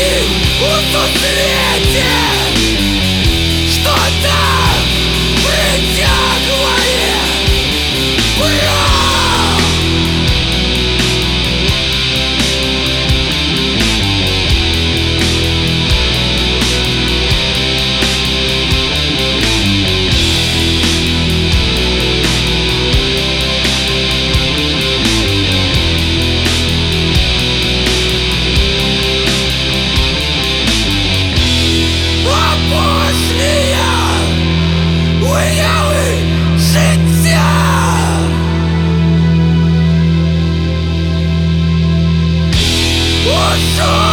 Ты в том Что там? Monster!